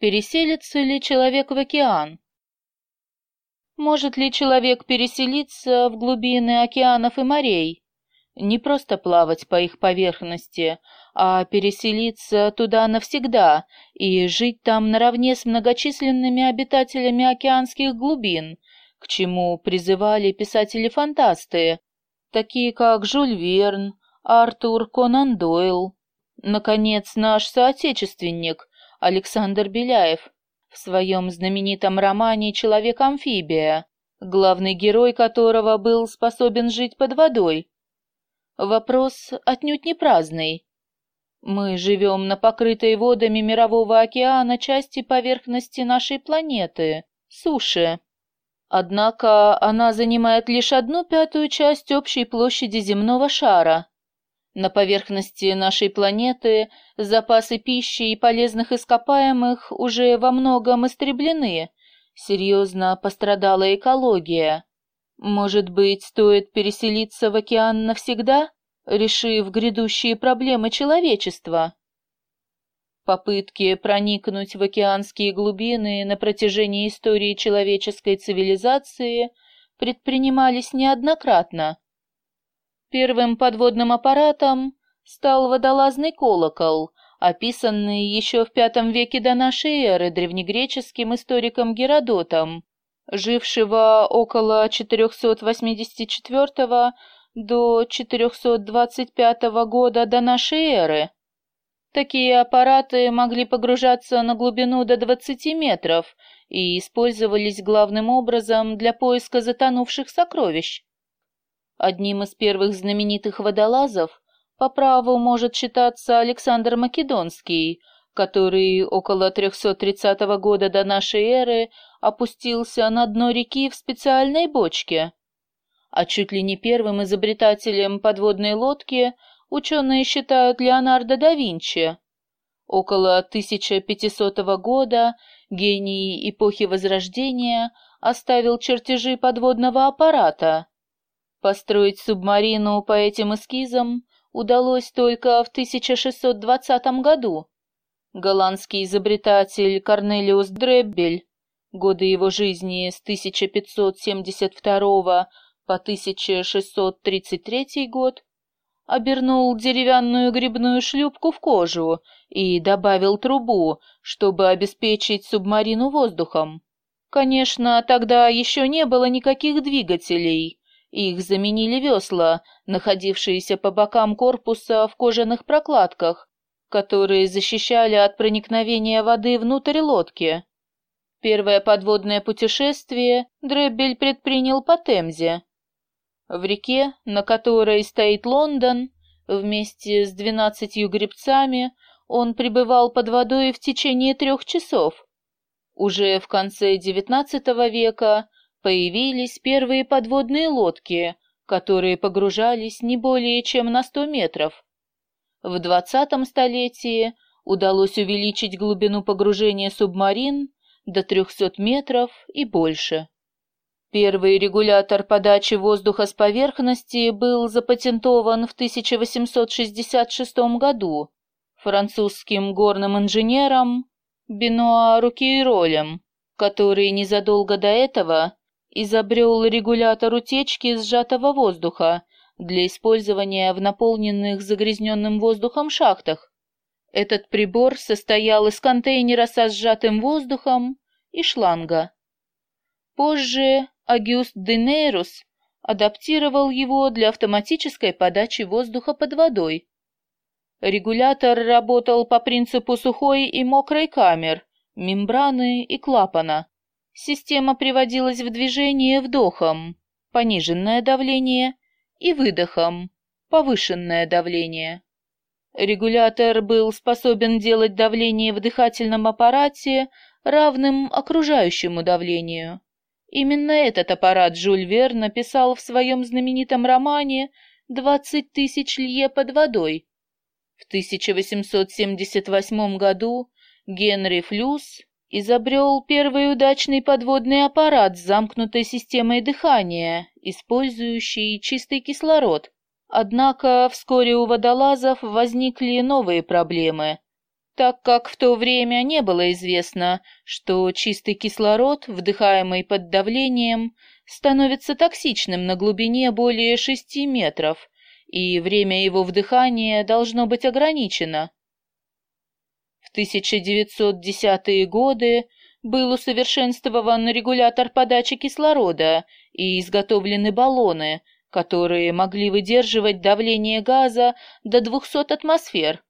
Переселится ли человек в океан? Может ли человек переселиться в глубины океанов и морей? Не просто плавать по их поверхности, а переселиться туда навсегда и жить там наравне с многочисленными обитателями океанских глубин, к чему призывали писатели-фантасты, такие как Жюль Верн, Артур Конан Дойл. Наконец, наш соотечественник Александр Беляев в своем знаменитом романе «Человек-амфибия», главный герой которого был способен жить под водой. Вопрос отнюдь не праздный. Мы живем на покрытой водами Мирового океана части поверхности нашей планеты, суши. Однако она занимает лишь одну пятую часть общей площади земного шара. На поверхности нашей планеты запасы пищи и полезных ископаемых уже во многом истреблены, серьезно пострадала экология. Может быть, стоит переселиться в океан навсегда, решив грядущие проблемы человечества? Попытки проникнуть в океанские глубины на протяжении истории человеческой цивилизации предпринимались неоднократно. Первым подводным аппаратом стал водолазный колокол, описанный еще в V веке до нашей эры древнегреческим историком Геродотом жившего около 484 до 425 года до нашей эры. Такие аппараты могли погружаться на глубину до 20 метров и использовались главным образом для поиска затонувших сокровищ. Одним из первых знаменитых водолазов по праву может считаться Александр Македонский, который около 330 года до нашей эры опустился на дно реки в специальной бочке. А чуть ли не первым изобретателем подводной лодки ученые считают Леонардо да Винчи. Около 1500 года гений эпохи Возрождения оставил чертежи подводного аппарата. Построить субмарину по этим эскизам удалось только в 1620 году. Голландский изобретатель Корнелиус Дреббель годы его жизни с 1572 по 1633 год, обернул деревянную грибную шлюпку в кожу и добавил трубу, чтобы обеспечить субмарину воздухом. Конечно, тогда еще не было никаких двигателей. Их заменили весла, находившиеся по бокам корпуса в кожаных прокладках, которые защищали от проникновения воды внутрь лодки. Первое подводное путешествие Дреббель предпринял по Темзе. В реке, на которой стоит Лондон, вместе с двенадцатью гребцами он пребывал под водой в течение трех часов. Уже в конце XIX века появились первые подводные лодки, которые погружались не более чем на 100 метров. В XX столетии удалось увеличить глубину погружения субмарин до 300 метров и больше. Первый регулятор подачи воздуха с поверхности был запатентован в 1866 году французским горным инженером Бенуа Рукейролем, который незадолго до этого изобрел регулятор утечки сжатого воздуха для использования в наполненных загрязненным воздухом шахтах. Этот прибор состоял из контейнера со сжатым воздухом и шланга. Позже Агюст Денейрус адаптировал его для автоматической подачи воздуха под водой. Регулятор работал по принципу сухой и мокрой камер, мембраны и клапана. Система приводилась в движение вдохом, пониженное давление, и выдохом, повышенное давление. Регулятор был способен делать давление в дыхательном аппарате равным окружающему давлению. Именно этот аппарат Жюль Верн написал в своем знаменитом романе «Двадцать тысяч лье под водой». В 1878 году Генри Флюс изобрел первый удачный подводный аппарат с замкнутой системой дыхания, использующий чистый кислород. Однако вскоре у водолазов возникли новые проблемы. так как в то время не было известно, что чистый кислород, вдыхаемый под давлением, становится токсичным на глубине более 6 метров, и время его вдыхания должно быть ограничено. В 1910-е годы был усовершенствован регулятор подачи кислорода и изготовлены баллоны, которые могли выдерживать давление газа до 200 атмосфер.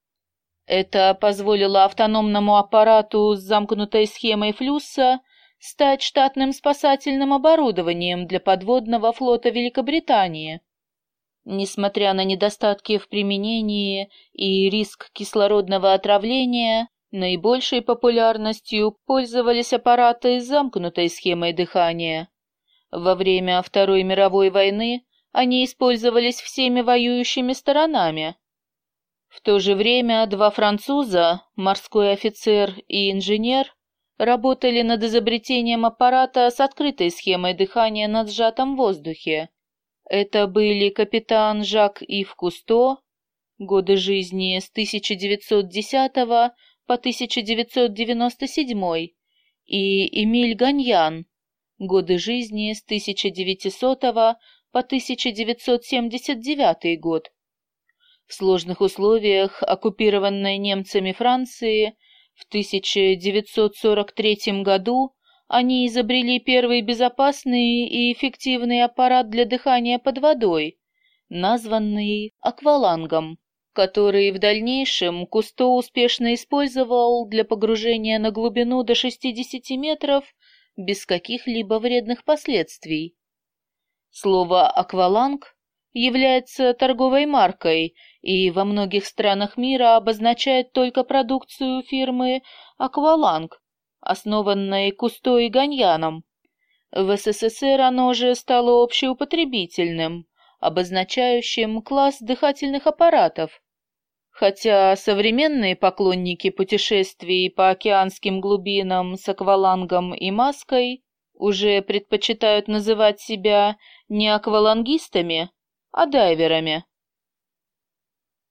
Это позволило автономному аппарату с замкнутой схемой флюса стать штатным спасательным оборудованием для подводного флота Великобритании. Несмотря на недостатки в применении и риск кислородного отравления, наибольшей популярностью пользовались аппараты с замкнутой схемой дыхания. Во время Второй мировой войны они использовались всеми воюющими сторонами. В то же время два француза, морской офицер и инженер, работали над изобретением аппарата с открытой схемой дыхания на сжатом воздухе. Это были капитан Жак-Ив Кусто, годы жизни с 1910 по 1997, и Эмиль Ганьян, годы жизни с 1900 по 1979 год. В сложных условиях оккупированной немцами Франции в 1943 году они изобрели первый безопасный и эффективный аппарат для дыхания под водой, названный аквалангом, который в дальнейшем Кусто успешно использовал для погружения на глубину до 60 метров без каких-либо вредных последствий. Слово «акваланг» является торговой маркой и во многих странах мира обозначает только продукцию фирмы «Акваланг», основанной Кусто и Ганьяном. В СССР оно же стало общеупотребительным, обозначающим класс дыхательных аппаратов. Хотя современные поклонники путешествий по океанским глубинам с аквалангом и маской уже предпочитают называть себя не аквалангистами, а дайверами.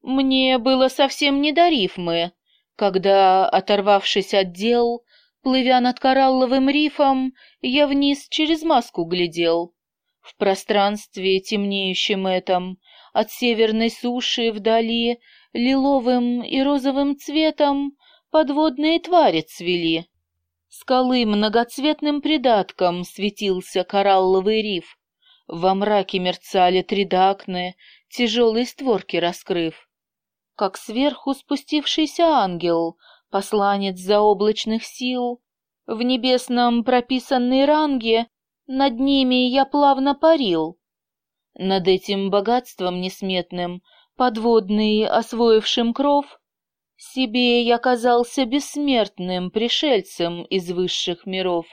Мне было совсем не до рифмы, когда, оторвавшись от дел, Плывя над коралловым рифом, я вниз через маску глядел. В пространстве, темнеющем этом, от северной суши вдали, лиловым и розовым цветом подводные твари цвели. Скалы многоцветным придатком светился коралловый риф. Во мраке мерцали тридакны, тяжелые створки раскрыв. Как сверху спустившийся ангел — посланец заоблачных сил. В небесном прописанной ранге над ними я плавно парил. Над этим богатством несметным, подводный, освоившим кров, себе я казался бессмертным пришельцем из высших миров.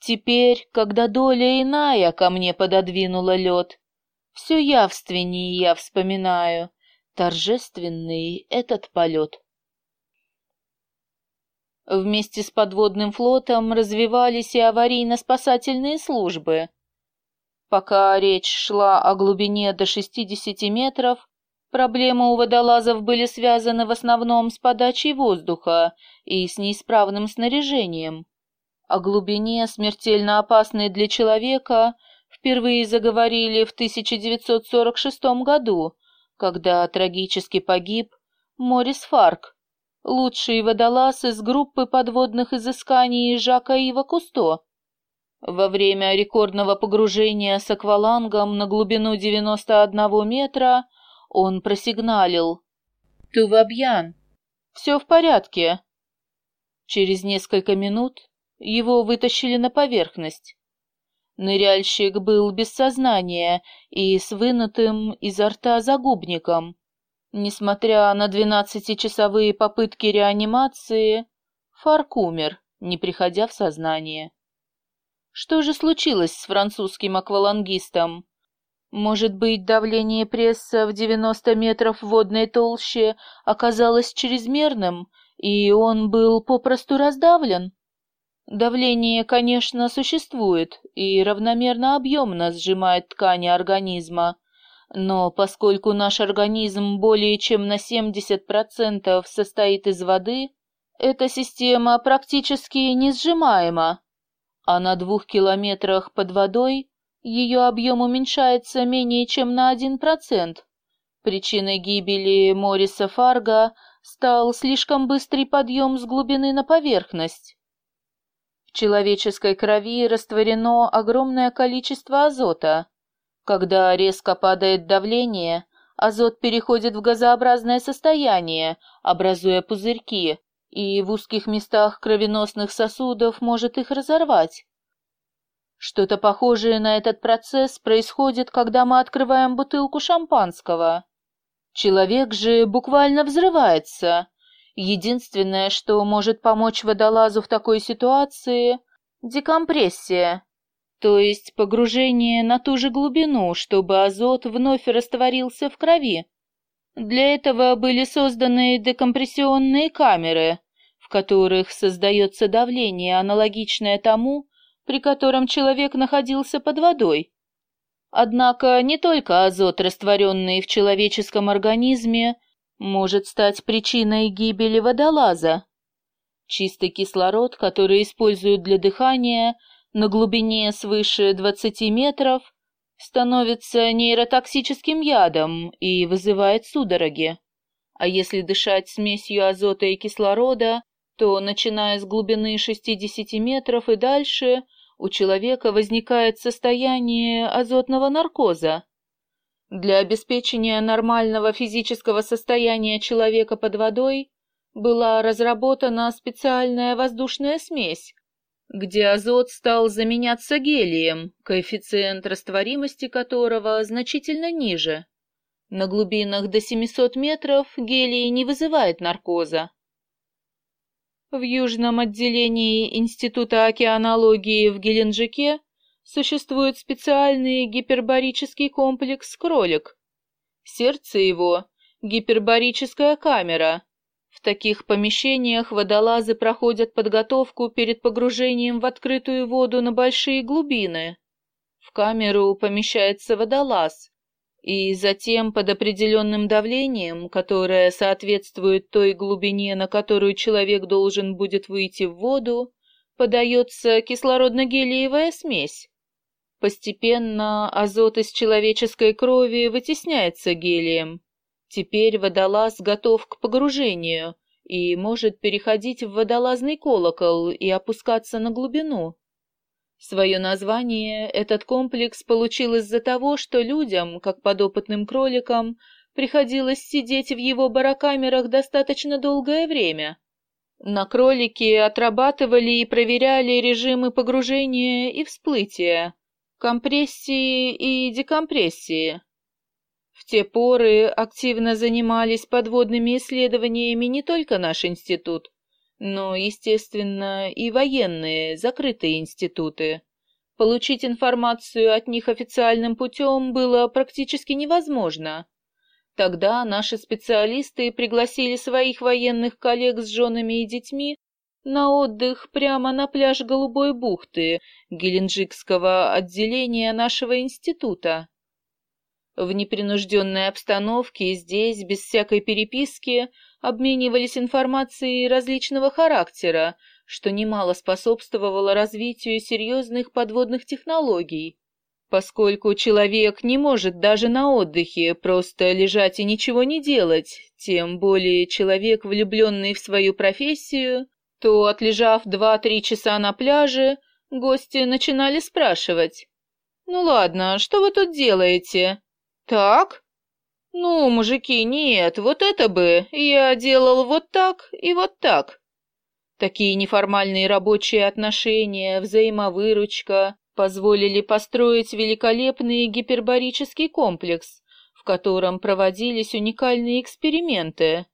Теперь, когда доля иная ко мне пододвинула лед, все явственнее я вспоминаю торжественный этот полет. Вместе с подводным флотом развивались и аварийно-спасательные службы. Пока речь шла о глубине до 60 метров, проблемы у водолазов были связаны в основном с подачей воздуха и с неисправным снаряжением. О глубине, смертельно опасной для человека, впервые заговорили в 1946 году, когда трагически погиб Морис Фарк, лучший водолаз из группы подводных изысканий Жака Ива Кусто. Во время рекордного погружения с аквалангом на глубину 91 метра он просигналил. «Тувабьян! Все в порядке!» Через несколько минут его вытащили на поверхность. Ныряльщик был без сознания и с вынутым изо рта загубником. Несмотря на двенадцатичасовые попытки реанимации, Фарк умер, не приходя в сознание. Что же случилось с французским аквалангистом? Может быть, давление пресса в 90 метров водной толще оказалось чрезмерным, и он был попросту раздавлен? Давление, конечно, существует и равномерно объемно сжимает ткани организма, Но поскольку наш организм более чем на 70% состоит из воды, эта система практически несжимаема, а на двух километрах под водой ее объем уменьшается менее чем на 1%. Причиной гибели Мориса Фарга стал слишком быстрый подъем с глубины на поверхность. В человеческой крови растворено огромное количество азота. Когда резко падает давление, азот переходит в газообразное состояние, образуя пузырьки, и в узких местах кровеносных сосудов может их разорвать. Что-то похожее на этот процесс происходит, когда мы открываем бутылку шампанского. Человек же буквально взрывается. Единственное, что может помочь водолазу в такой ситуации – декомпрессия, то есть погружение на ту же глубину, чтобы азот вновь растворился в крови. Для этого были созданы декомпрессионные камеры, в которых создается давление, аналогичное тому, при котором человек находился под водой. Однако не только азот, растворенный в человеческом организме, может стать причиной гибели водолаза. Чистый кислород, который используют для дыхания на глубине свыше 20 метров, становится нейротоксическим ядом и вызывает судороги. А если дышать смесью азота и кислорода, то, начиная с глубины 60 метров и дальше, у человека возникает состояние азотного наркоза. Для обеспечения нормального физического состояния человека под водой была разработана специальная воздушная смесь, где азот стал заменяться гелием, коэффициент растворимости которого значительно ниже. На глубинах до 700 метров гелий не вызывает наркоза. В южном отделении Института океанологии в Геленджике существует специальный гипербарический комплекс «Кролик». Сердце его — гипербарическая камера. В таких помещениях водолазы проходят подготовку перед погружением в открытую воду на большие глубины. В камеру помещается водолаз, и затем под определенным давлением, которое соответствует той глубине, на которую человек должен будет выйти в воду, подается кислородно-гелиевая смесь. Постепенно азот из человеческой крови вытесняется гелием. Теперь водолаз готов к погружению и может переходить в водолазный колокол и опускаться на глубину. Свое название этот комплекс получил из-за того, что людям, как подопытным кроликам, приходилось сидеть в его барокамерах достаточно долгое время. На кролике отрабатывали и проверяли режимы погружения и всплытия, компрессии и декомпрессии. В те поры активно занимались подводными исследованиями не только наш институт, но, естественно, и военные, закрытые институты. Получить информацию от них официальным путем было практически невозможно. Тогда наши специалисты пригласили своих военных коллег с женами и детьми на отдых прямо на пляж Голубой бухты Геленджикского отделения нашего института. В непринужденной обстановке здесь, без всякой переписки, обменивались информацией различного характера, что немало способствовало развитию серьезных подводных технологий. Поскольку человек не может даже на отдыхе просто лежать и ничего не делать, тем более человек, влюбленный в свою профессию, то, отлежав два-три часа на пляже, гости начинали спрашивать. «Ну ладно, что вы тут делаете?» «Так, «Ну, мужики, нет, вот это бы я делал вот так и вот так». Такие неформальные рабочие отношения, взаимовыручка позволили построить великолепный гипербарический комплекс, в котором проводились уникальные эксперименты.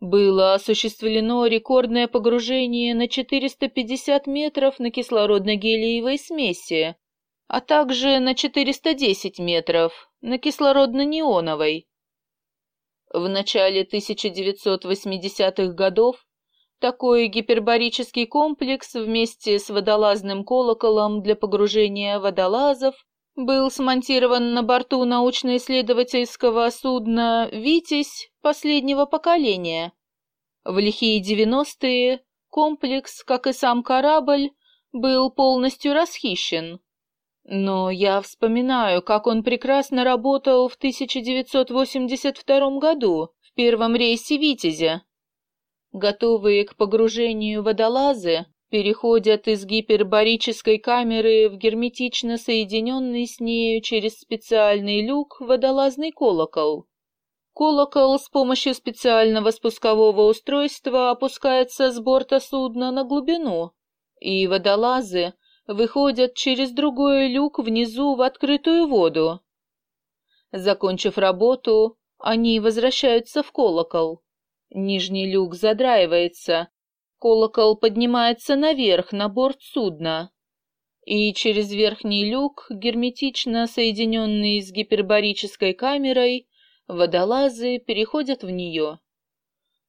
Было осуществлено рекордное погружение на 450 метров на кислородно-гелиевой смеси, а также на 410 метров на кислородно-неоновой. В начале 1980-х годов такой гипербарический комплекс вместе с водолазным колоколом для погружения водолазов был смонтирован на борту научно-исследовательского судна «Витязь» последнего поколения. В лихие девяностые комплекс, как и сам корабль, был полностью расхищен. Но я вспоминаю, как он прекрасно работал в 1982 году в первом рейсе «Витязя». Готовые к погружению водолазы переходят из гипербарической камеры в герметично соединенный с нею через специальный люк водолазный колокол. Колокол с помощью специального спускового устройства опускается с борта судна на глубину, и водолазы выходят через другой люк внизу в открытую воду. Закончив работу, они возвращаются в колокол. Нижний люк задраивается, колокол поднимается наверх на борт судна, и через верхний люк, герметично соединенный с гипербарической камерой, водолазы переходят в нее.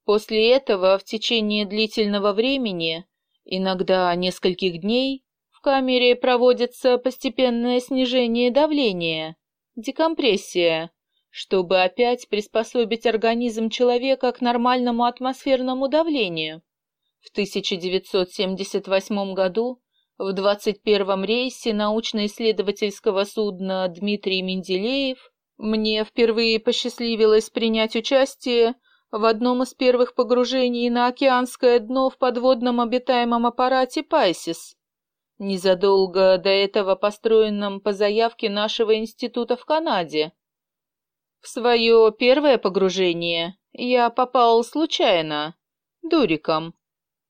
После этого в течение длительного времени, иногда нескольких дней, камере проводится постепенное снижение давления, декомпрессия, чтобы опять приспособить организм человека к нормальному атмосферному давлению. В 1978 году в 21-м рейсе научно-исследовательского судна Дмитрий Менделеев мне впервые посчастливилось принять участие в одном из первых погружений на океанское дно в подводном обитаемом аппарате «Пайсис», незадолго до этого построенном по заявке нашего института в Канаде. В свое первое погружение я попал случайно, дуриком.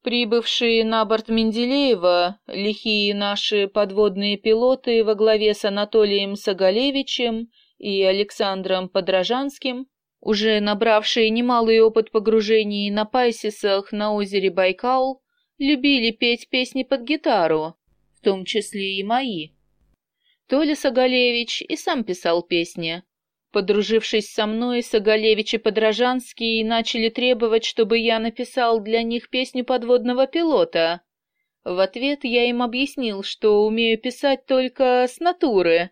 Прибывшие на борт Менделеева, лихие наши подводные пилоты во главе с Анатолием Сагалевичем и Александром Подражанским, уже набравшие немалый опыт погружений на пайсисах на озере Байкал, любили петь песни под гитару, в том числе и мои. Толя Сагалевич и сам писал песни. Подружившись со мной, Сагалевич и Подражанский начали требовать, чтобы я написал для них песню подводного пилота. В ответ я им объяснил, что умею писать только с натуры.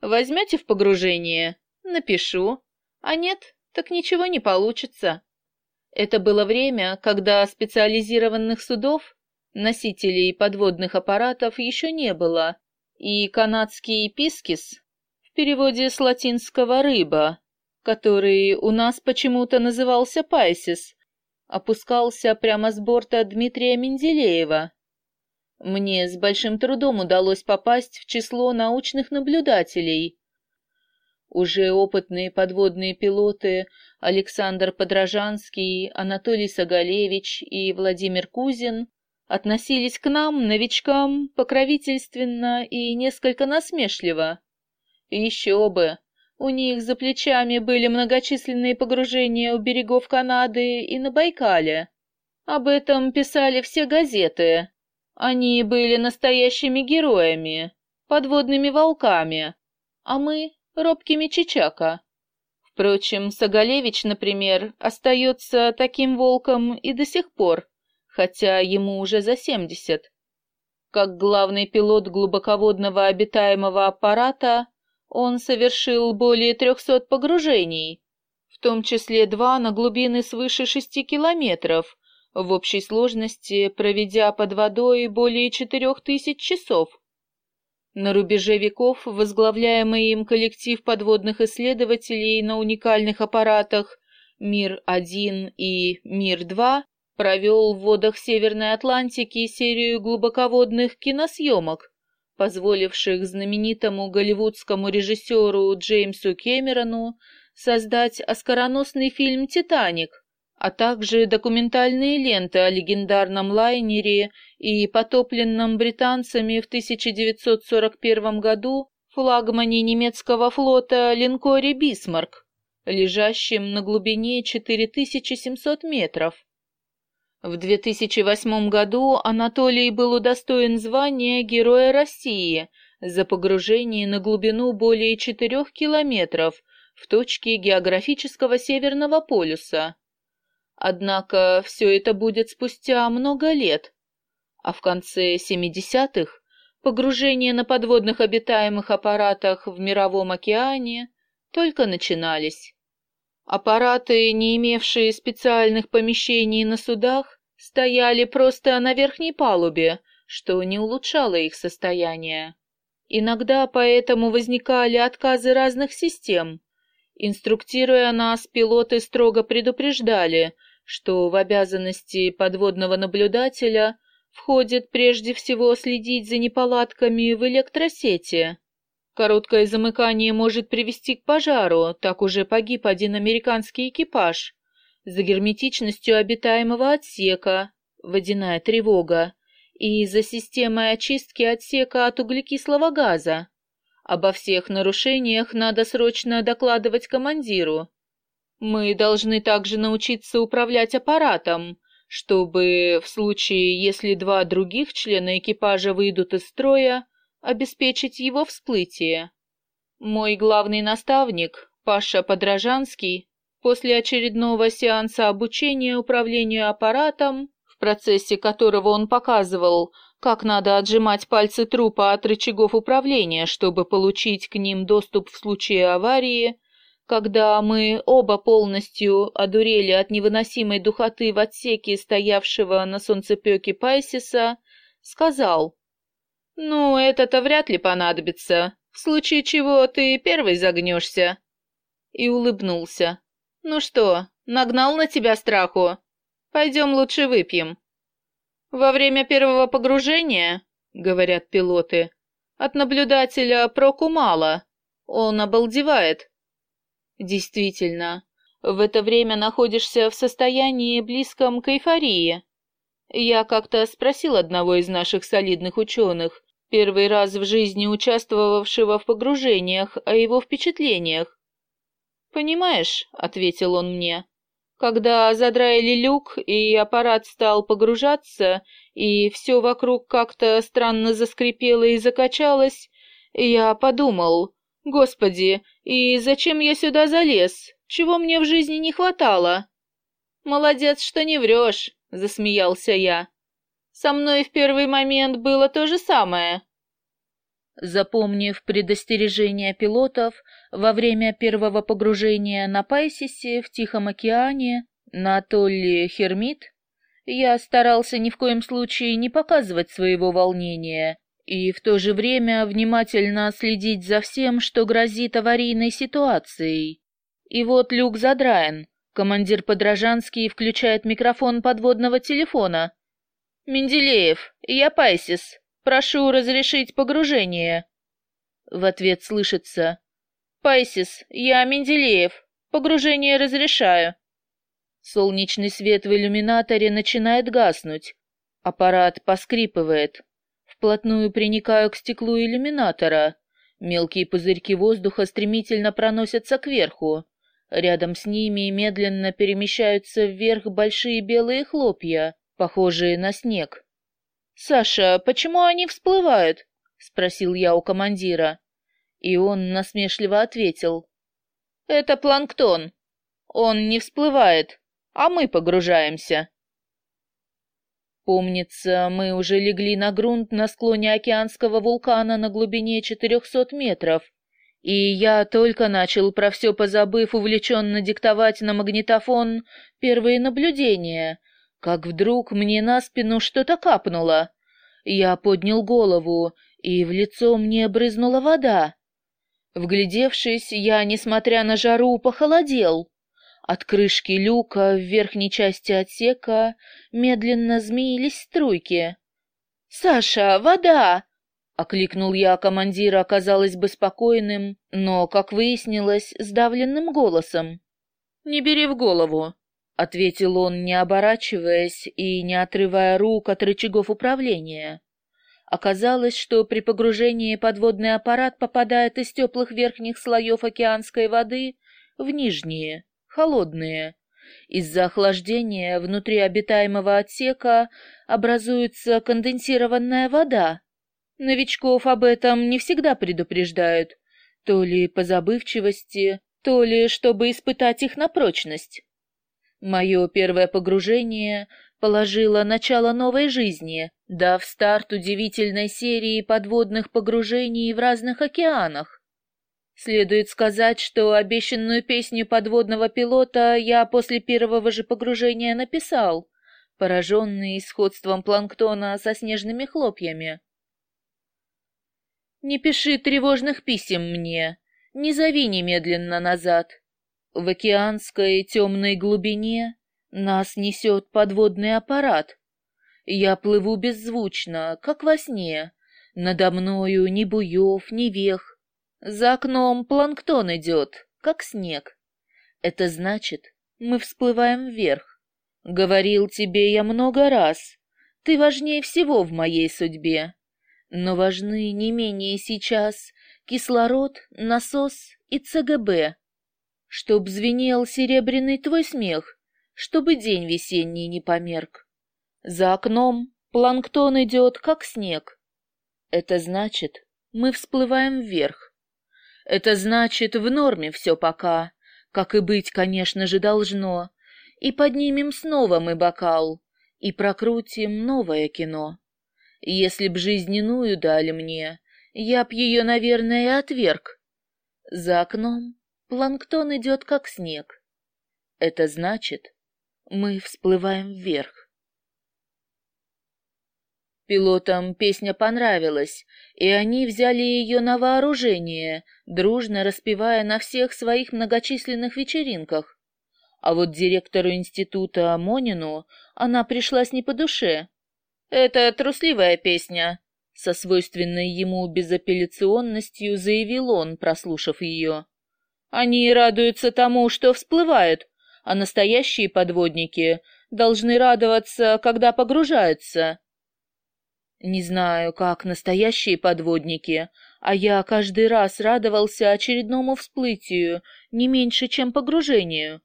Возьмете в погружение? Напишу. А нет, так ничего не получится. Это было время, когда специализированных судов Носителей подводных аппаратов еще не было, и канадский пискис, в переводе с латинского «рыба», который у нас почему-то назывался пайсис, опускался прямо с борта Дмитрия Менделеева. Мне с большим трудом удалось попасть в число научных наблюдателей. Уже опытные подводные пилоты Александр Подражанский, Анатолий Сагалевич и Владимир Кузин относились к нам, новичкам, покровительственно и несколько насмешливо. еще бы, у них за плечами были многочисленные погружения у берегов Канады и на Байкале. Об этом писали все газеты. Они были настоящими героями, подводными волками, а мы — робкими чичака. Впрочем, Сагалевич, например, остается таким волком и до сих пор хотя ему уже за семьдесят. Как главный пилот глубоководного обитаемого аппарата, он совершил более трехсот погружений, в том числе два на глубины свыше шести километров, в общей сложности проведя под водой более четырех тысяч часов. На рубеже веков возглавляемый им коллектив подводных исследователей на уникальных аппаратах «Мир-1» и «Мир-2» провел в водах Северной Атлантики серию глубоководных киносъемок, позволивших знаменитому голливудскому режиссеру Джеймсу Кэмерону создать оскароносный фильм «Титаник», а также документальные ленты о легендарном лайнере и потопленном британцами в 1941 году флагмане немецкого флота линкоре «Бисмарк», лежащем на глубине 4700 метров. В 2008 году Анатолий был удостоен звания Героя России за погружение на глубину более 4 километров в точке географического Северного полюса. Однако все это будет спустя много лет, а в конце 70-х Погружения на подводных обитаемых аппаратах в мировом океане только начинались. Аппараты, не имевшие специальных помещений на судах, стояли просто на верхней палубе, что не улучшало их состояние. Иногда поэтому возникали отказы разных систем. Инструктируя нас, пилоты строго предупреждали, что в обязанности подводного наблюдателя входит прежде всего следить за неполадками в электросети. Короткое замыкание может привести к пожару, так уже погиб один американский экипаж. За герметичностью обитаемого отсека, водяная тревога, и за системой очистки отсека от углекислого газа. Обо всех нарушениях надо срочно докладывать командиру. Мы должны также научиться управлять аппаратом, чтобы в случае, если два других члена экипажа выйдут из строя, обеспечить его всплытие. Мой главный наставник, Паша Подражанский, после очередного сеанса обучения управлению аппаратом, в процессе которого он показывал, как надо отжимать пальцы трупа от рычагов управления, чтобы получить к ним доступ в случае аварии, когда мы оба полностью одурели от невыносимой духоты в отсеке стоявшего на солнцепеке Пайсиса, сказал, «Ну, это-то вряд ли понадобится, в случае чего ты первый загнешься». И улыбнулся. «Ну что, нагнал на тебя страху? Пойдем лучше выпьем». «Во время первого погружения, — говорят пилоты, — от наблюдателя проку мало, он обалдевает, Действительно, в это время находишься в состоянии близком к эйфории. Я как-то спросил одного из наших солидных ученых, первый раз в жизни участвовавшего в погружениях, о его впечатлениях. «Понимаешь», — ответил он мне, — «когда задраили люк, и аппарат стал погружаться, и все вокруг как-то странно заскрипело и закачалось, я подумал, Господи, и зачем я сюда залез? Чего мне в жизни не хватало? Молодец, что не врешь, засмеялся я. Со мной в первый момент было то же самое. Запомнив предостережение пилотов во время первого погружения на Пайсисе в Тихом океане на атолле Хермит, я старался ни в коем случае не показывать своего волнения и в то же время внимательно следить за всем, что грозит аварийной ситуацией. И вот люк задраен. Командир Подражанский включает микрофон подводного телефона. «Менделеев, я Пайсис. Прошу разрешить погружение». В ответ слышится. «Пайсис, я Менделеев. Погружение разрешаю». Солнечный свет в иллюминаторе начинает гаснуть. Аппарат поскрипывает. Вплотную приникаю к стеклу иллюминатора. Мелкие пузырьки воздуха стремительно проносятся кверху. Рядом с ними медленно перемещаются вверх большие белые хлопья, похожие на снег. «Саша, почему они всплывают?» — спросил я у командира. И он насмешливо ответил. «Это планктон. Он не всплывает, а мы погружаемся». Помнится, мы уже легли на грунт на склоне океанского вулкана на глубине 400 метров, и я только начал про все позабыв увлеченно диктовать на магнитофон первые наблюдения, как вдруг мне на спину что-то капнуло. Я поднял голову, и в лицо мне брызнула вода. Вглядевшись, я, несмотря на жару, похолодел. От крышки люка в верхней части отсека медленно змеились струйки. «Саша, вода!» — окликнул я командира, казалось бы, спокойным, но, как выяснилось, сдавленным голосом. «Не бери в голову», — ответил он, не оборачиваясь и не отрывая рук от рычагов управления. Оказалось, что при погружении подводный аппарат попадает из теплых верхних слоев океанской воды в нижние холодные. Из-за охлаждения внутри обитаемого отсека образуется конденсированная вода. Новичков об этом не всегда предупреждают, то ли по забывчивости, то ли чтобы испытать их на прочность. Мое первое погружение положило начало новой жизни дав старт удивительной серии подводных погружений в разных океанах. Следует сказать, что обещанную песню подводного пилота я после первого же погружения написал, пораженный сходством планктона со снежными хлопьями. «Не пиши тревожных писем мне, не зови немедленно назад. В океанской темной глубине нас несет подводный аппарат. Я плыву беззвучно, как во сне, надо мною ни буев, ни вех, за окном планктон идет, как снег. Это значит, мы всплываем вверх. Говорил тебе я много раз, ты важнее всего в моей судьбе. Но важны не менее сейчас кислород, насос и ЦГБ. Чтоб звенел серебряный твой смех, чтобы день весенний не померк. За окном планктон идет, как снег. Это значит, мы всплываем вверх. Это значит, в норме все пока, как и быть, конечно же, должно. И поднимем снова мы бокал, и прокрутим новое кино. Если б жизненную дали мне, я б ее, наверное, отверг. За окном планктон идет, как снег. Это значит, мы всплываем вверх. Пилотам песня понравилась, и они взяли ее на вооружение, дружно распевая на всех своих многочисленных вечеринках. А вот директору института Монину она пришлась не по душе. «Это трусливая песня», — со свойственной ему безапелляционностью заявил он, прослушав ее. «Они радуются тому, что всплывают, а настоящие подводники должны радоваться, когда погружаются». Не знаю, как настоящие подводники, а я каждый раз радовался очередному всплытию, не меньше, чем погружению.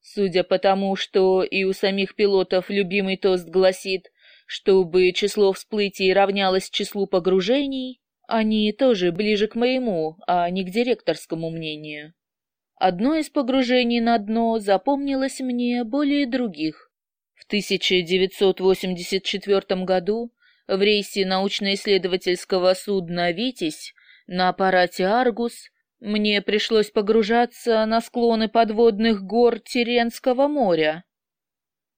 Судя по тому, что и у самих пилотов любимый тост гласит, чтобы число всплытий равнялось числу погружений, они тоже ближе к моему, а не к директорскому мнению. Одно из погружений на дно запомнилось мне более других. В 1984 году в рейсе научно-исследовательского судна «Витязь» на аппарате «Аргус» мне пришлось погружаться на склоны подводных гор Теренского моря.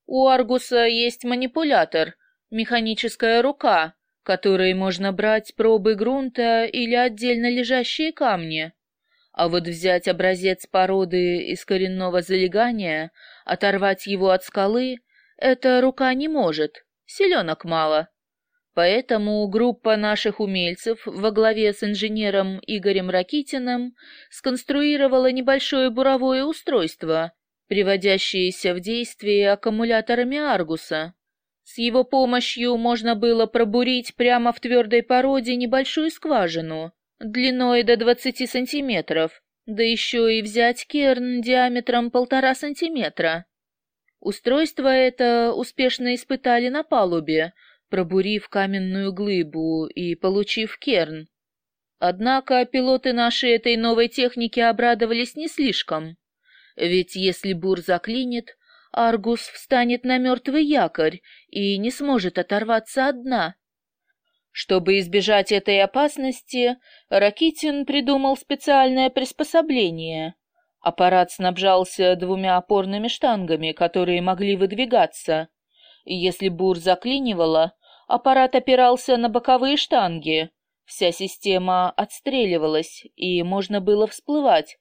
У «Аргуса» есть манипулятор, механическая рука, которой можно брать пробы грунта или отдельно лежащие камни. А вот взять образец породы из коренного залегания, оторвать его от скалы, эта рука не может, селенок мало. Поэтому группа наших умельцев во главе с инженером Игорем Ракитиным сконструировала небольшое буровое устройство, приводящееся в действие аккумуляторами Аргуса. С его помощью можно было пробурить прямо в твердой породе небольшую скважину длиной до 20 сантиметров, да еще и взять керн диаметром полтора сантиметра. Устройство это успешно испытали на палубе, пробурив каменную глыбу и получив керн. Однако пилоты нашей этой новой техники обрадовались не слишком. Ведь если бур заклинит, Аргус встанет на мертвый якорь и не сможет оторваться от дна. Чтобы избежать этой опасности, Ракитин придумал специальное приспособление. Аппарат снабжался двумя опорными штангами, которые могли выдвигаться. Если бур заклинивала, Аппарат опирался на боковые штанги. Вся система отстреливалась, и можно было всплывать.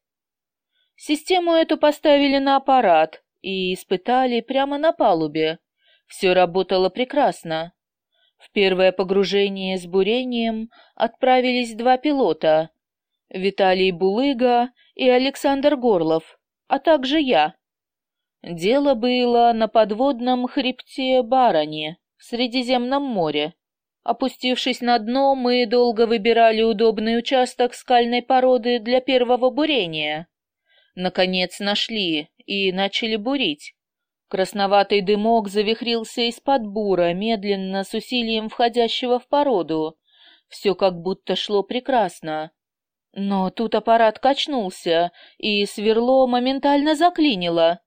Систему эту поставили на аппарат и испытали прямо на палубе. Все работало прекрасно. В первое погружение с бурением отправились два пилота — Виталий Булыга и Александр Горлов, а также я. Дело было на подводном хребте Барани в Средиземном море. Опустившись на дно, мы долго выбирали удобный участок скальной породы для первого бурения. Наконец нашли и начали бурить. Красноватый дымок завихрился из-под бура, медленно, с усилием входящего в породу. Все как будто шло прекрасно. Но тут аппарат качнулся, и сверло моментально заклинило.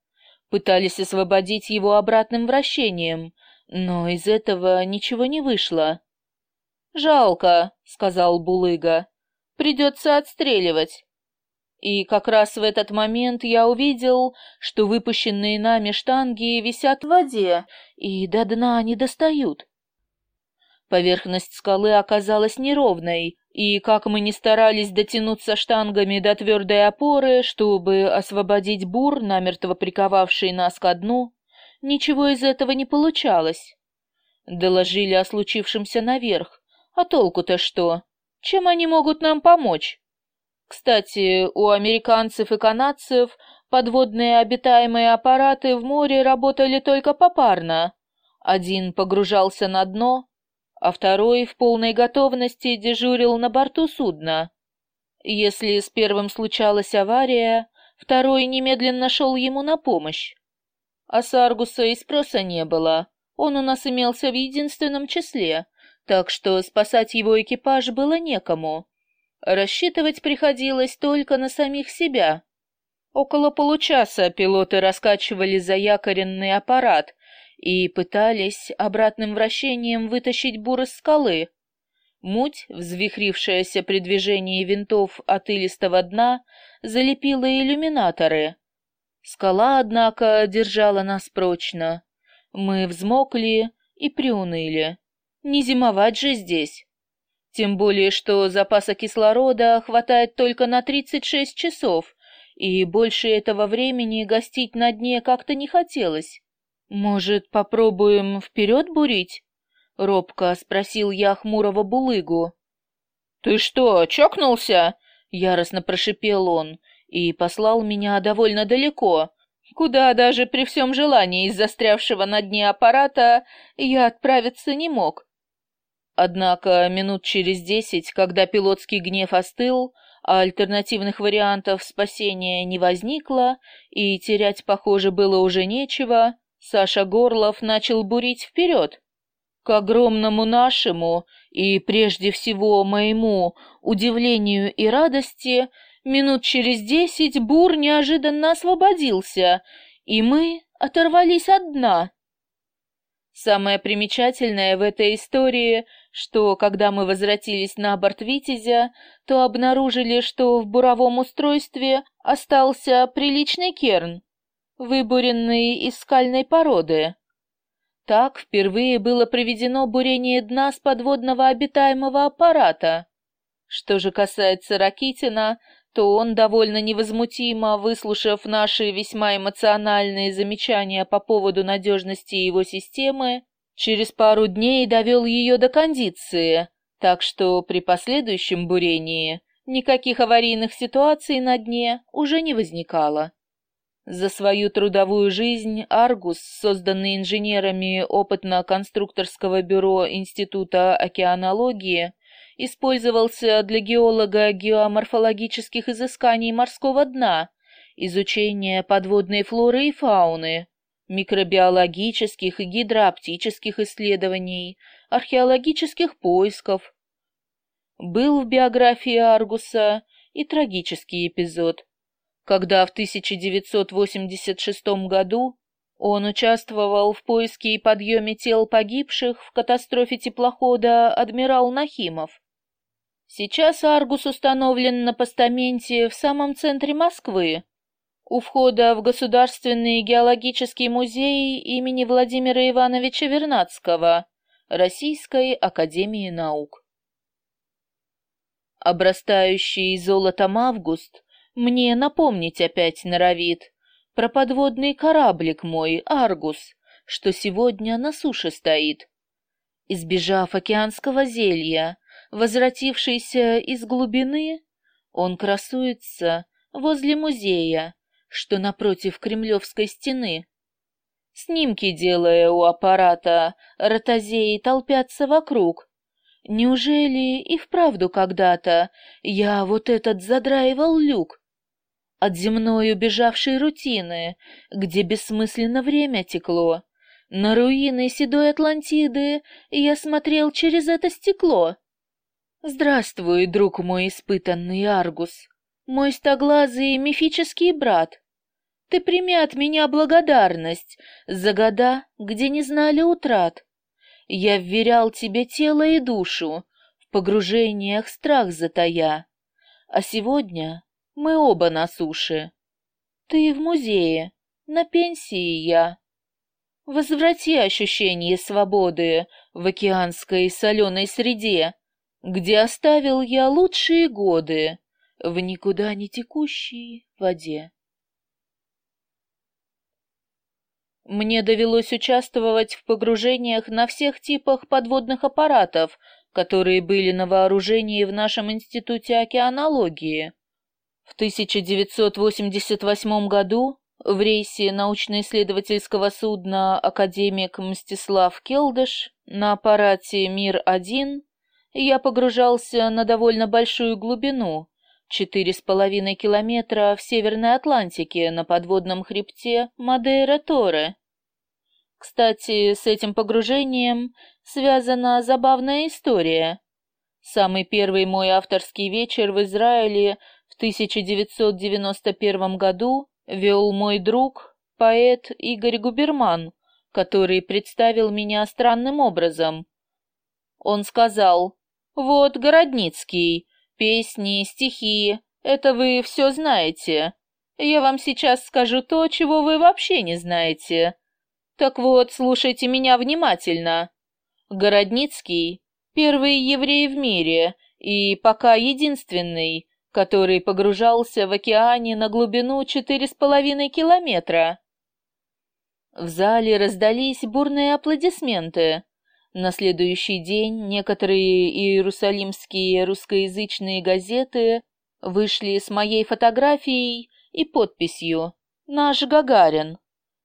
Пытались освободить его обратным вращением, Но из этого ничего не вышло. «Жалко», — сказал Булыга. «Придется отстреливать». И как раз в этот момент я увидел, что выпущенные нами штанги висят в воде и до дна не достают. Поверхность скалы оказалась неровной, и как мы ни старались дотянуться штангами до твердой опоры, чтобы освободить бур, намертво приковавший нас ко дну, ничего из этого не получалось. Доложили о случившемся наверх. А толку-то что? Чем они могут нам помочь? Кстати, у американцев и канадцев подводные обитаемые аппараты в море работали только попарно. Один погружался на дно, а второй в полной готовности дежурил на борту судна. Если с первым случалась авария, второй немедленно шел ему на помощь. А с Аргуса и спроса не было, он у нас имелся в единственном числе, так что спасать его экипаж было некому. Рассчитывать приходилось только на самих себя. Около получаса пилоты раскачивали заякоренный аппарат, и пытались обратным вращением вытащить бур из скалы. Муть, взвихрившаяся при движении винтов от илистого дна, залепила иллюминаторы. Скала, однако, держала нас прочно. Мы взмокли и приуныли. Не зимовать же здесь. Тем более, что запаса кислорода хватает только на 36 часов, и больше этого времени гостить на дне как-то не хотелось. «Может, попробуем вперед бурить?» — робко спросил я хмурого булыгу. «Ты что, чокнулся?» — яростно прошипел он и послал меня довольно далеко, куда даже при всем желании из застрявшего на дне аппарата я отправиться не мог. Однако минут через десять, когда пилотский гнев остыл, а альтернативных вариантов спасения не возникло, и терять, похоже, было уже нечего, Саша Горлов начал бурить вперед. К огромному нашему и прежде всего моему удивлению и радости, минут через десять бур неожиданно освободился, и мы оторвались от дна. Самое примечательное в этой истории, что когда мы возвратились на борт Витязя, то обнаружили, что в буровом устройстве остался приличный керн выбуренные из скальной породы. Так впервые было проведено бурение дна с подводного обитаемого аппарата. Что же касается Ракитина, то он довольно невозмутимо, выслушав наши весьма эмоциональные замечания по поводу надежности его системы, через пару дней довел ее до кондиции, так что при последующем бурении никаких аварийных ситуаций на дне уже не возникало. За свою трудовую жизнь Аргус, созданный инженерами опытно-конструкторского бюро Института океанологии, использовался для геолога геоморфологических изысканий морского дна, изучения подводной флоры и фауны, микробиологических и гидрооптических исследований, археологических поисков. Был в биографии Аргуса и трагический эпизод – когда в 1986 году он участвовал в поиске и подъеме тел погибших в катастрофе теплохода «Адмирал Нахимов». Сейчас Аргус установлен на постаменте в самом центре Москвы, у входа в Государственный геологический музей имени Владимира Ивановича Вернадского Российской академии наук. Обрастающий золотом август мне напомнить опять норовит про подводный кораблик мой, Аргус, что сегодня на суше стоит. Избежав океанского зелья, возвратившийся из глубины, он красуется возле музея, что напротив Кремлевской стены. Снимки делая у аппарата, ротозеи толпятся вокруг. Неужели и вправду когда-то я вот этот задраивал люк? от земной убежавшей рутины, где бессмысленно время текло. На руины седой Атлантиды я смотрел через это стекло. Здравствуй, друг мой испытанный Аргус, мой стоглазый мифический брат. ты прими от меня благодарность за года, где не знали утрат. Я вверял тебе тело и душу, в погружениях страх затая. А сегодня мы оба на суше. Ты в музее, на пенсии я. Возврати ощущение свободы в океанской соленой среде, где оставил я лучшие годы в никуда не текущей воде. Мне довелось участвовать в погружениях на всех типах подводных аппаратов, которые были на вооружении в нашем институте океанологии. В 1988 году в рейсе научно-исследовательского судна «Академик Мстислав Келдыш» на аппарате «Мир-1» я погружался на довольно большую глубину, четыре с половиной километра в Северной Атлантике на подводном хребте Мадейра-Торе. Кстати, с этим погружением связана забавная история. Самый первый мой авторский вечер в Израиле в 1991 году вел мой друг, поэт Игорь Губерман, который представил меня странным образом. Он сказал, «Вот Городницкий, песни, стихи, это вы все знаете. Я вам сейчас скажу то, чего вы вообще не знаете. Так вот, слушайте меня внимательно. Городницкий — первый еврей в мире и пока единственный, который погружался в океане на глубину четыре с половиной километра. В зале раздались бурные аплодисменты. На следующий день некоторые иерусалимские русскоязычные газеты вышли с моей фотографией и подписью «Наш Гагарин».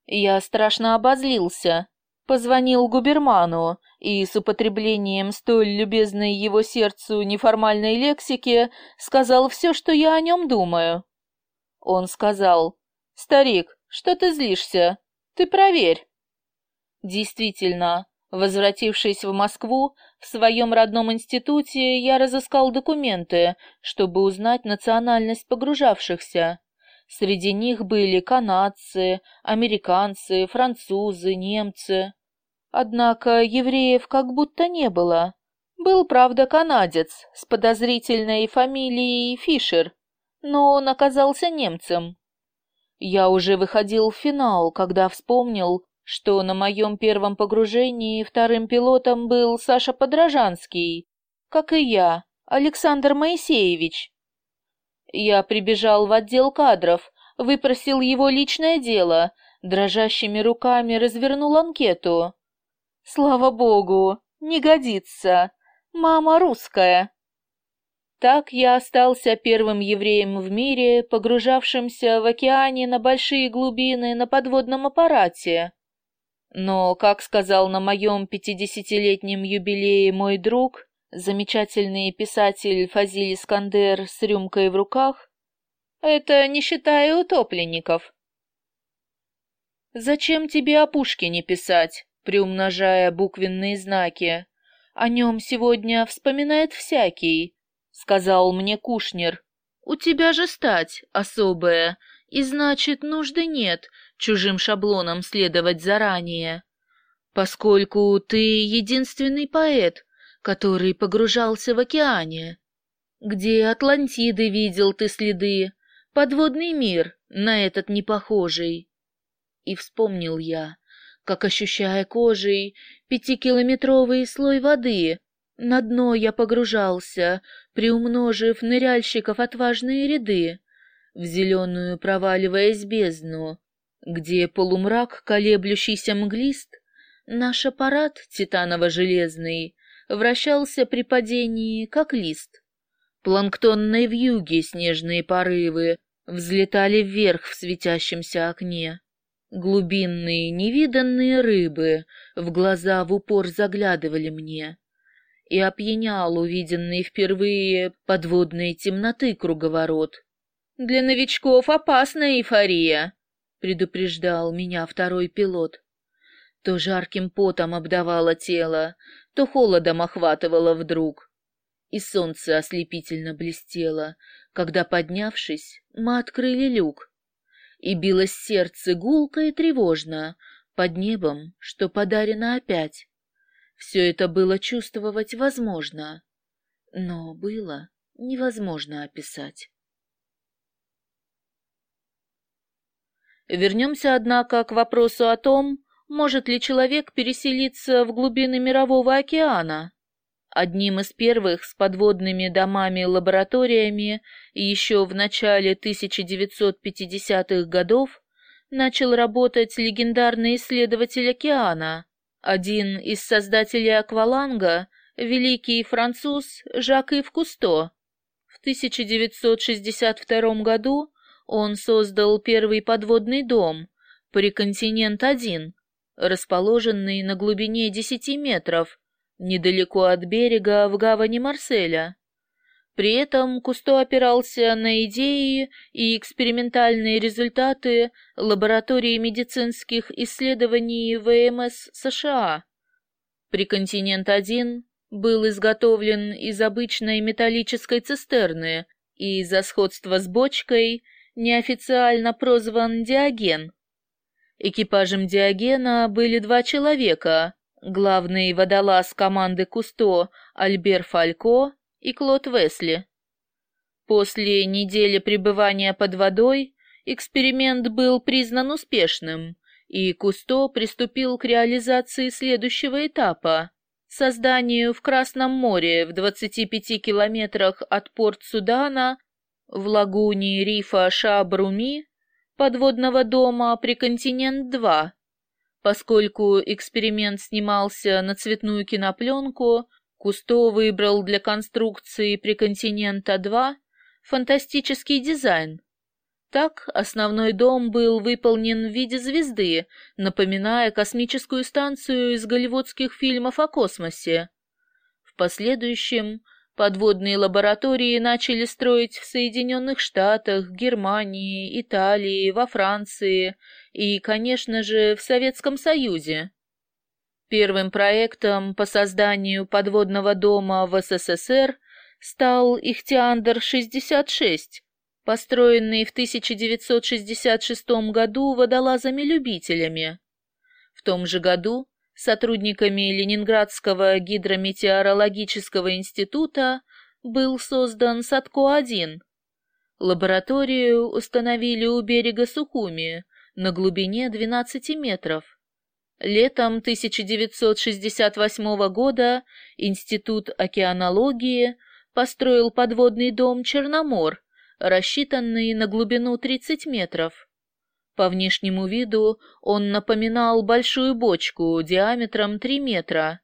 Я страшно обозлился, позвонил губерману и с употреблением столь любезной его сердцу неформальной лексики сказал все, что я о нем думаю. Он сказал, «Старик, что ты злишься? Ты проверь». Действительно, возвратившись в Москву, в своем родном институте я разыскал документы, чтобы узнать национальность погружавшихся. Среди них были канадцы, американцы, французы, немцы. Однако евреев как будто не было. Был, правда, канадец с подозрительной фамилией Фишер, но он оказался немцем. Я уже выходил в финал, когда вспомнил, что на моем первом погружении вторым пилотом был Саша Подражанский, как и я, Александр Моисеевич. Я прибежал в отдел кадров, выпросил его личное дело, дрожащими руками развернул анкету. Слава богу, не годится. Мама русская. Так я остался первым евреем в мире, погружавшимся в океане на большие глубины на подводном аппарате. Но, как сказал на моем пятидесятилетнем юбилее мой друг, замечательный писатель Фазиль Искандер с рюмкой в руках, это не считая утопленников. «Зачем тебе о Пушкине писать?» приумножая буквенные знаки. «О нем сегодня вспоминает всякий», — сказал мне Кушнер. «У тебя же стать особая, и значит, нужды нет чужим шаблонам следовать заранее. Поскольку ты единственный поэт, который погружался в океане. Где Атлантиды видел ты следы, подводный мир на этот не похожий?» И вспомнил я, как ощущая кожей пятикилометровый слой воды. На дно я погружался, приумножив ныряльщиков отважные ряды, в зеленую проваливаясь бездну, где полумрак, колеблющийся мглист, наш аппарат титаново-железный вращался при падении, как лист. Планктонные вьюги снежные порывы взлетали вверх в светящемся окне. Глубинные невиданные рыбы в глаза в упор заглядывали мне, и опьянял увиденный впервые подводной темноты круговорот. «Для новичков опасная эйфория», — предупреждал меня второй пилот. То жарким потом обдавало тело, то холодом охватывало вдруг. И солнце ослепительно блестело, когда, поднявшись, мы открыли люк и билось сердце гулко и тревожно, под небом, что подарено опять. Все это было чувствовать возможно, но было невозможно описать. Вернемся, однако, к вопросу о том, может ли человек переселиться в глубины Мирового океана. Одним из первых с подводными домами-лабораториями еще в начале 1950-х годов начал работать легендарный исследователь океана, один из создателей акваланга, великий француз Жак-Ив Кусто. В 1962 году он создал первый подводный дом «Приконтинент-1», расположенный на глубине 10 метров, недалеко от берега в гавани Марселя. При этом Кусто опирался на идеи и экспериментальные результаты лаборатории медицинских исследований ВМС США. Приконтинент-1 был изготовлен из обычной металлической цистерны и из-за сходства с бочкой неофициально прозван Диоген. Экипажем Диогена были два человека, главный водолаз команды Кусто Альбер Фалько и Клод Весли. После недели пребывания под водой эксперимент был признан успешным, и Кусто приступил к реализации следующего этапа – созданию в Красном море в 25 километрах от порт Судана в лагуне рифа Шабруми подводного дома «Приконтинент-2». Поскольку эксперимент снимался на цветную кинопленку, Кусто выбрал для конструкции «Приконтинента-2» фантастический дизайн. Так основной дом был выполнен в виде звезды, напоминая космическую станцию из голливудских фильмов о космосе. В последующем Подводные лаборатории начали строить в Соединенных Штатах, Германии, Италии, во Франции и, конечно же, в Советском Союзе. Первым проектом по созданию подводного дома в СССР стал Ихтиандр-66, построенный в 1966 году водолазами-любителями. В том же году сотрудниками Ленинградского гидрометеорологического института был создан Садко-1. Лабораторию установили у берега Сухуми на глубине 12 метров. Летом 1968 года Институт океанологии построил подводный дом «Черномор», рассчитанный на глубину 30 метров. По внешнему виду он напоминал большую бочку диаметром 3 метра.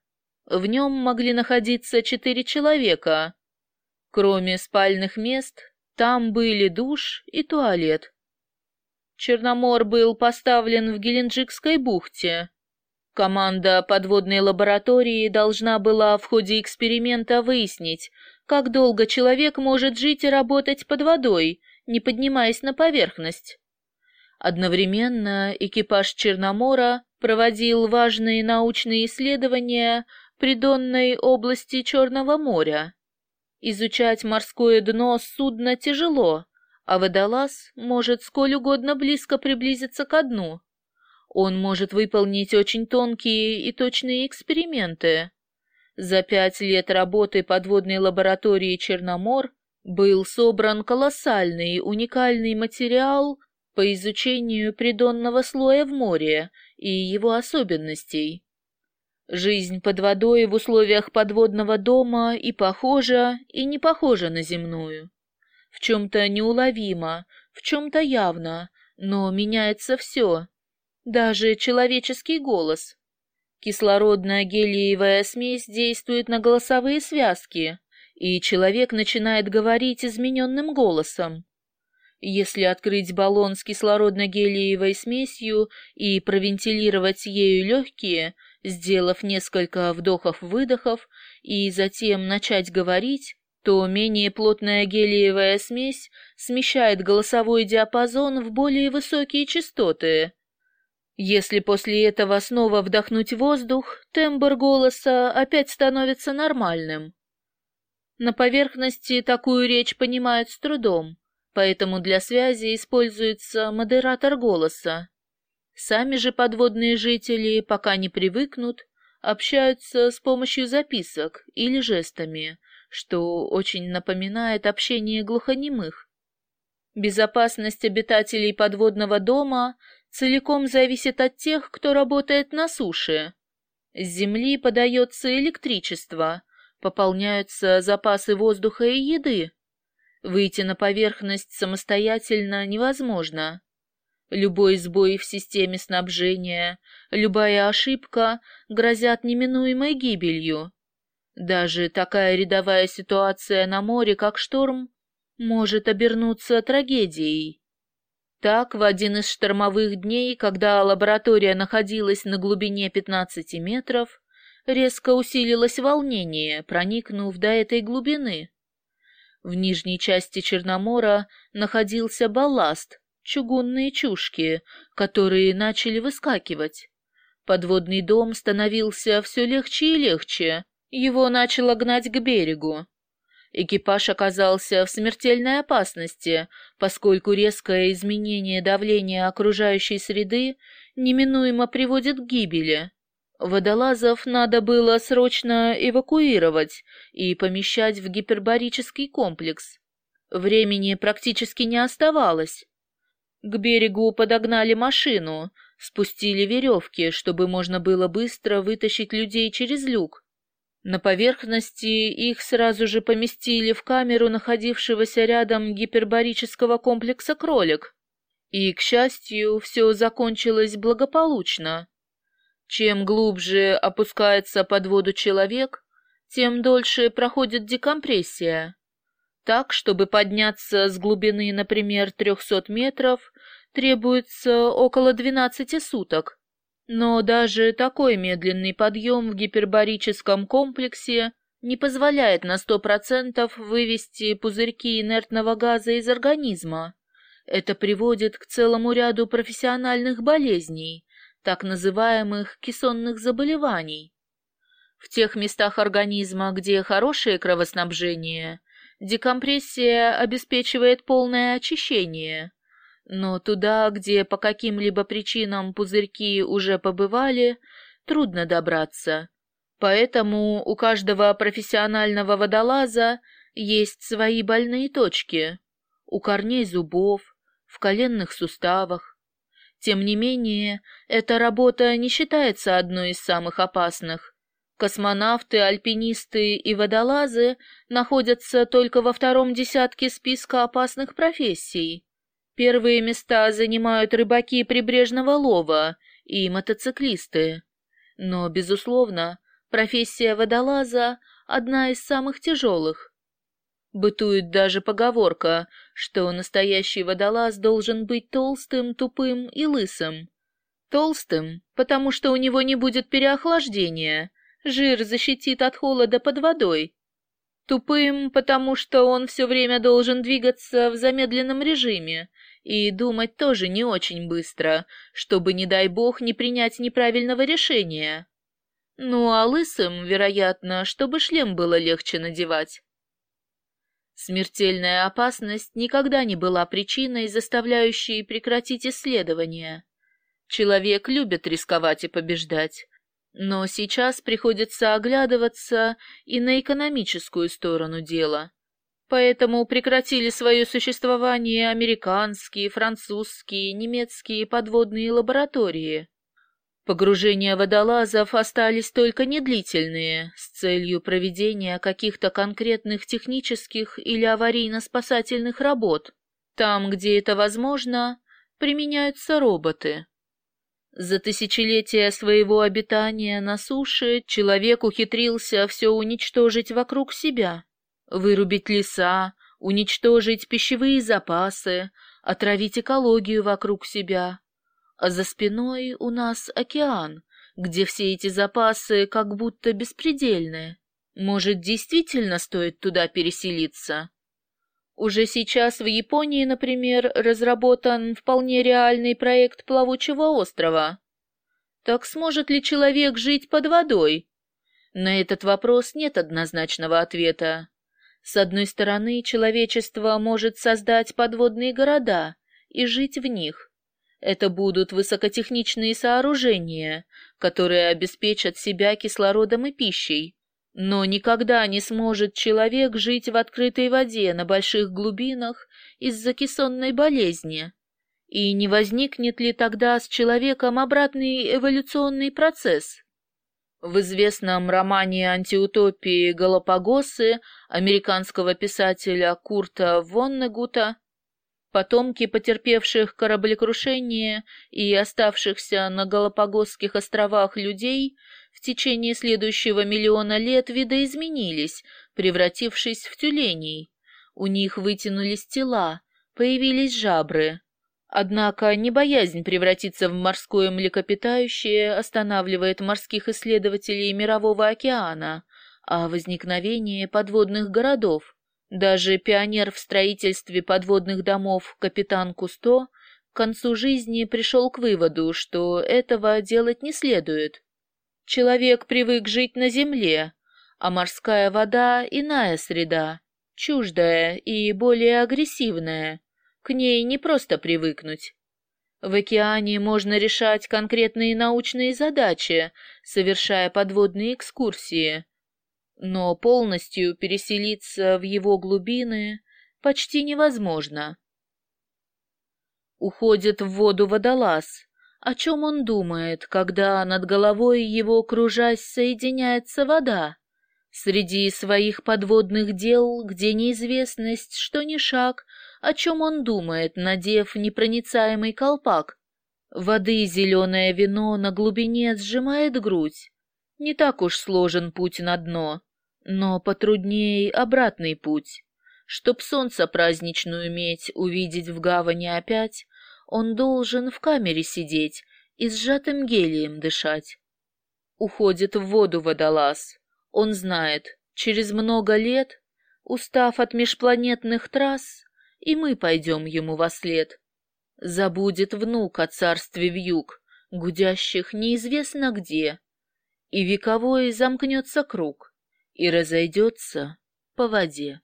В нем могли находиться четыре человека. Кроме спальных мест, там были душ и туалет. Черномор был поставлен в Геленджикской бухте. Команда подводной лаборатории должна была в ходе эксперимента выяснить, как долго человек может жить и работать под водой, не поднимаясь на поверхность. Одновременно экипаж Черномора проводил важные научные исследования при Донной области Черного моря. Изучать морское дно судна тяжело, а водолаз может сколь угодно близко приблизиться к дну. Он может выполнить очень тонкие и точные эксперименты. За пять лет работы подводной лаборатории Черномор был собран колоссальный уникальный материал по изучению придонного слоя в море и его особенностей. Жизнь под водой в условиях подводного дома и похожа, и не похожа на земную. В чем-то неуловимо, в чем-то явно, но меняется все, даже человеческий голос. Кислородная гелиевая смесь действует на голосовые связки, и человек начинает говорить измененным голосом. Если открыть баллон с кислородно-гелиевой смесью и провентилировать ею легкие, сделав несколько вдохов-выдохов, и затем начать говорить, то менее плотная гелиевая смесь смещает голосовой диапазон в более высокие частоты. Если после этого снова вдохнуть воздух, тембр голоса опять становится нормальным. На поверхности такую речь понимают с трудом поэтому для связи используется модератор голоса. Сами же подводные жители, пока не привыкнут, общаются с помощью записок или жестами, что очень напоминает общение глухонемых. Безопасность обитателей подводного дома целиком зависит от тех, кто работает на суше. С земли подается электричество, пополняются запасы воздуха и еды. Выйти на поверхность самостоятельно невозможно. Любой сбой в системе снабжения, любая ошибка грозят неминуемой гибелью. Даже такая рядовая ситуация на море, как шторм, может обернуться трагедией. Так, в один из штормовых дней, когда лаборатория находилась на глубине 15 метров, резко усилилось волнение, проникнув до этой глубины. В нижней части Черномора находился балласт, чугунные чушки, которые начали выскакивать. Подводный дом становился все легче и легче, его начало гнать к берегу. Экипаж оказался в смертельной опасности, поскольку резкое изменение давления окружающей среды неминуемо приводит к гибели. Водолазов надо было срочно эвакуировать и помещать в гипербарический комплекс. Времени практически не оставалось. К берегу подогнали машину, спустили веревки, чтобы можно было быстро вытащить людей через люк. На поверхности их сразу же поместили в камеру находившегося рядом гипербарического комплекса «Кролик». И, к счастью, все закончилось благополучно. Чем глубже опускается под воду человек, тем дольше проходит декомпрессия. Так, чтобы подняться с глубины, например, 300 метров, требуется около 12 суток. Но даже такой медленный подъем в гипербарическом комплексе не позволяет на 100% вывести пузырьки инертного газа из организма. Это приводит к целому ряду профессиональных болезней, так называемых кессонных заболеваний. В тех местах организма, где хорошее кровоснабжение, декомпрессия обеспечивает полное очищение, но туда, где по каким-либо причинам пузырьки уже побывали, трудно добраться. Поэтому у каждого профессионального водолаза есть свои больные точки. У корней зубов, в коленных суставах. Тем не менее, эта работа не считается одной из самых опасных. Космонавты, альпинисты и водолазы находятся только во втором десятке списка опасных профессий. Первые места занимают рыбаки прибрежного лова и мотоциклисты. Но, безусловно, профессия водолаза – одна из самых тяжелых. Бытует даже поговорка, что настоящий водолаз должен быть толстым, тупым и лысым. Толстым, потому что у него не будет переохлаждения, жир защитит от холода под водой. Тупым, потому что он все время должен двигаться в замедленном режиме, и думать тоже не очень быстро, чтобы, не дай бог, не принять неправильного решения. Ну а лысым, вероятно, чтобы шлем было легче надевать. Смертельная опасность никогда не была причиной, заставляющей прекратить исследования. Человек любит рисковать и побеждать, но сейчас приходится оглядываться и на экономическую сторону дела. Поэтому прекратили свое существование американские, французские, немецкие подводные лаборатории. Погружения водолазов остались только недлительные, с целью проведения каких-то конкретных технических или аварийно-спасательных работ. Там, где это возможно, применяются роботы. За тысячелетия своего обитания на суше человек ухитрился все уничтожить вокруг себя вырубить леса, уничтожить пищевые запасы, отравить экологию вокруг себя. А за спиной у нас океан, где все эти запасы как будто беспредельны. Может, действительно стоит туда переселиться? Уже сейчас в Японии, например, разработан вполне реальный проект плавучего острова. Так сможет ли человек жить под водой? На этот вопрос нет однозначного ответа. С одной стороны, человечество может создать подводные города и жить в них. Это будут высокотехничные сооружения, которые обеспечат себя кислородом и пищей. Но никогда не сможет человек жить в открытой воде на больших глубинах из-за кессонной болезни. И не возникнет ли тогда с человеком обратный эволюционный процесс? В известном романе антиутопии «Галапагосы» американского писателя Курта Воннегута потомки потерпевших кораблекрушение и оставшихся на Галапагосских островах людей в течение следующего миллиона лет видоизменились, превратившись в тюленей. У них вытянулись тела, появились жабры, Однако не боязнь превратиться в морское млекопитающее останавливает морских исследователей Мирового океана, а возникновение подводных городов. Даже пионер в строительстве подводных домов капитан Кусто к концу жизни пришел к выводу, что этого делать не следует. Человек привык жить на земле, а морская вода — иная среда, чуждая и более агрессивная, к ней не просто привыкнуть. В океане можно решать конкретные научные задачи, совершая подводные экскурсии. Но полностью переселиться в его глубины почти невозможно. Уходит в воду водолаз. О чем он думает, когда над головой его, кружась, соединяется вода? Среди своих подводных дел, где неизвестность, что ни шаг, о чем он думает, надев непроницаемый колпак. Воды зеленое вино на глубине сжимает грудь. Не так уж сложен путь на дно, но потрудней обратный путь. Чтоб солнце праздничную медь увидеть в гавани опять, он должен в камере сидеть и сжатым гелием дышать. Уходит в воду водолаз. Он знает, через много лет, устав от межпланетных трасс, и мы пойдем ему во след. Забудет внук о царстве вьюг, гудящих неизвестно где, и вековой замкнется круг и разойдется по воде.